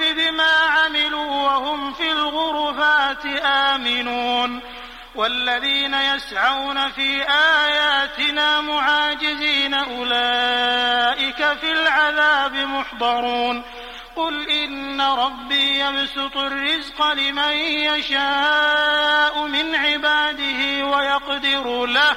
بما عملوا وهم في الغرفات آمنون. والذين يسعون في آياتنا معاجزين أولئك في العذاب محضرون. قل إن ربي يبسط الرزق لمن يشاء من عباده ويقدر له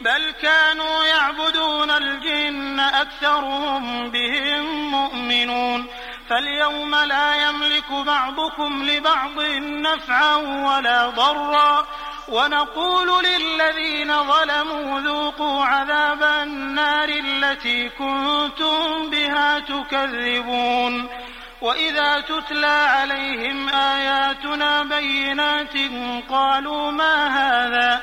بل كانوا يعبدون الجن أكثرهم بهم مؤمنون. فاليوم لا يملك بعضكم لبعض نفعا ولا ضرا. ونقول للذين ظلموا ذوقوا عذاب النار التي كنتم بها تكذبون. وإذا تتلى عليهم آياتنا بينات قالوا ما هذا؟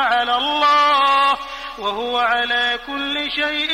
على كل شيء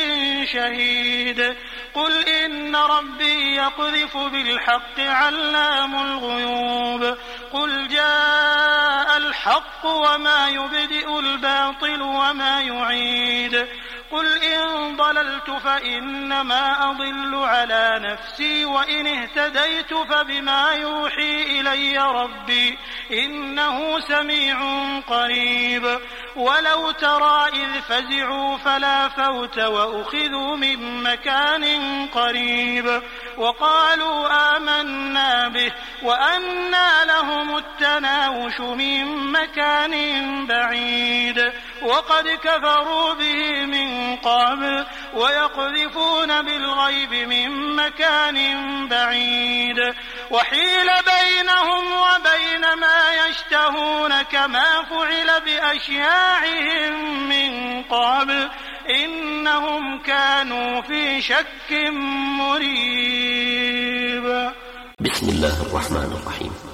شهيد. قل إن ربي يقذف بالحق علام الغيوب. قل جاء الحق وما يبدئ الباطل وما يعيد. قل إن ضللت فإنما أضل على نفسي وإن اهتديت فبما يوحي إلي ربي إنه سميع قريب ولو ترى إذ فزعوا فلا فوت وأخذوا من مكان قريب وقالوا آمنا به وأنى لهم التناوش من مكان بعيد وقد كفروا به من قبل ويقذفون بالغيب من مكان بعيد. وحيل بينهم وبين ما يشتهون كما فعل بأشياعهم من قبل. إنهم كانوا في شك مريب. بسم الله الرحمن الرحيم.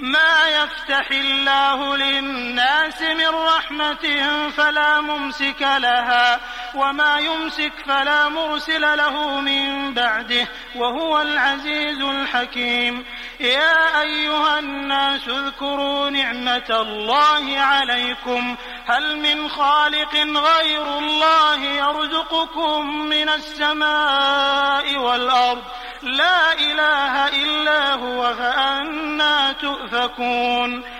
ما يفتح الله للناس من رحمة فلا ممسك لها. وما يمسك فلا مرسل له من بعده وهو العزيز الحكيم. يا أيها الناس اذكروا نعمة الله عليكم. هل من خالق غير الله يرزقكم من السماء والأرض؟ لا إله إلا هو فأنا تؤفكون.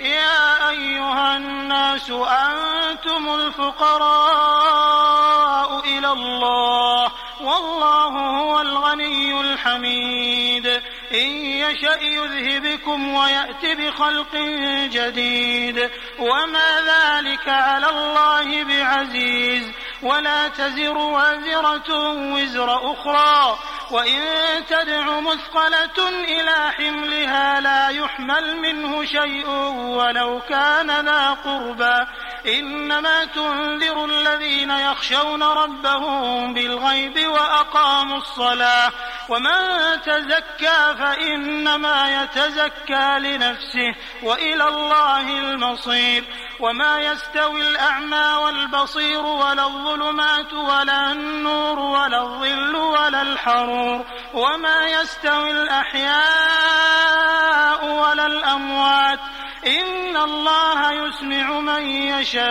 يا أيها الناس أنتم الفقراء إلى الله والله هو الغني الحميد إن يشأ يذهبكم ويأت بخلق جديد وما ذلك على الله بعزيز ولا تزر وازرة وزر أخرى وإن تدع مثقلة إلى حملها لا يحمل منه شيء ولو كان ذا قربى. إنما تنذر الذين يخشون ربهم بالغيب وأقاموا الصلاة. ومن تزكى فإنما يتزكى لنفسه وإلى الله المصير. وما يستوي الأعمى والبصير ولا الظلمات ولا النور ولا الظل الحرور وما يستوي الأحياء ولا الأموات إن الله يسمع من يشاء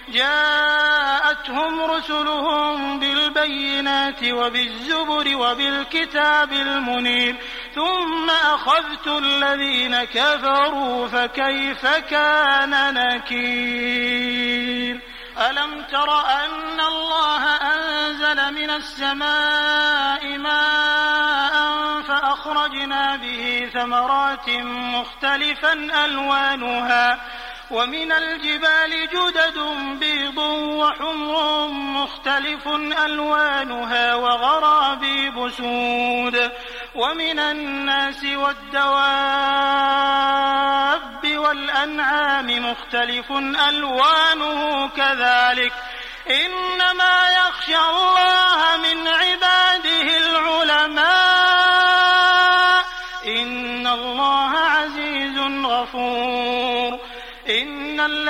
جاءتهم رسلهم بالبينات وبالزبر وبالكتاب المنير ثم أخذت الذين كفروا فكيف كان نكير؟ ألم تر أن الله أنزل من السماء ماء فأخرجنا به ثمرات مختلفا ألوانها ومن الجبال جدد بيض وحمر مختلف ألوانها وغرابيب سود. ومن الناس والدواب والأنعام مختلف ألوانه كذلك. إنما يخشى الله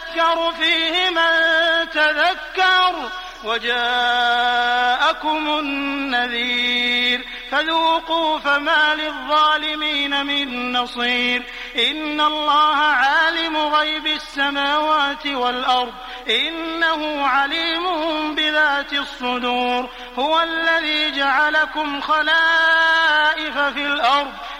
يتذكر فيه من تذكر وجاءكم النذير فذوقوا فما للظالمين من نصير إن الله عالم غيب السماوات والأرض إنه عليم بذات الصدور هو الذي جعلكم خلائف في الأرض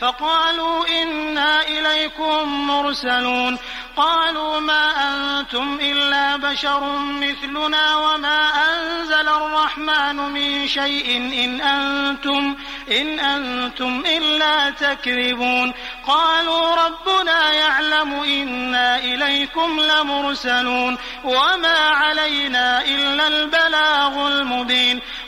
فقالوا إنا إليكم مرسلون. قالوا ما أنتم إلا بشر مثلنا وما أنزل الرحمن من شيء إن أنتم إن أنتم إلا تكذبون. قالوا ربنا يعلم إنا إليكم لمرسلون. وما علينا إلا البلاغ المبين.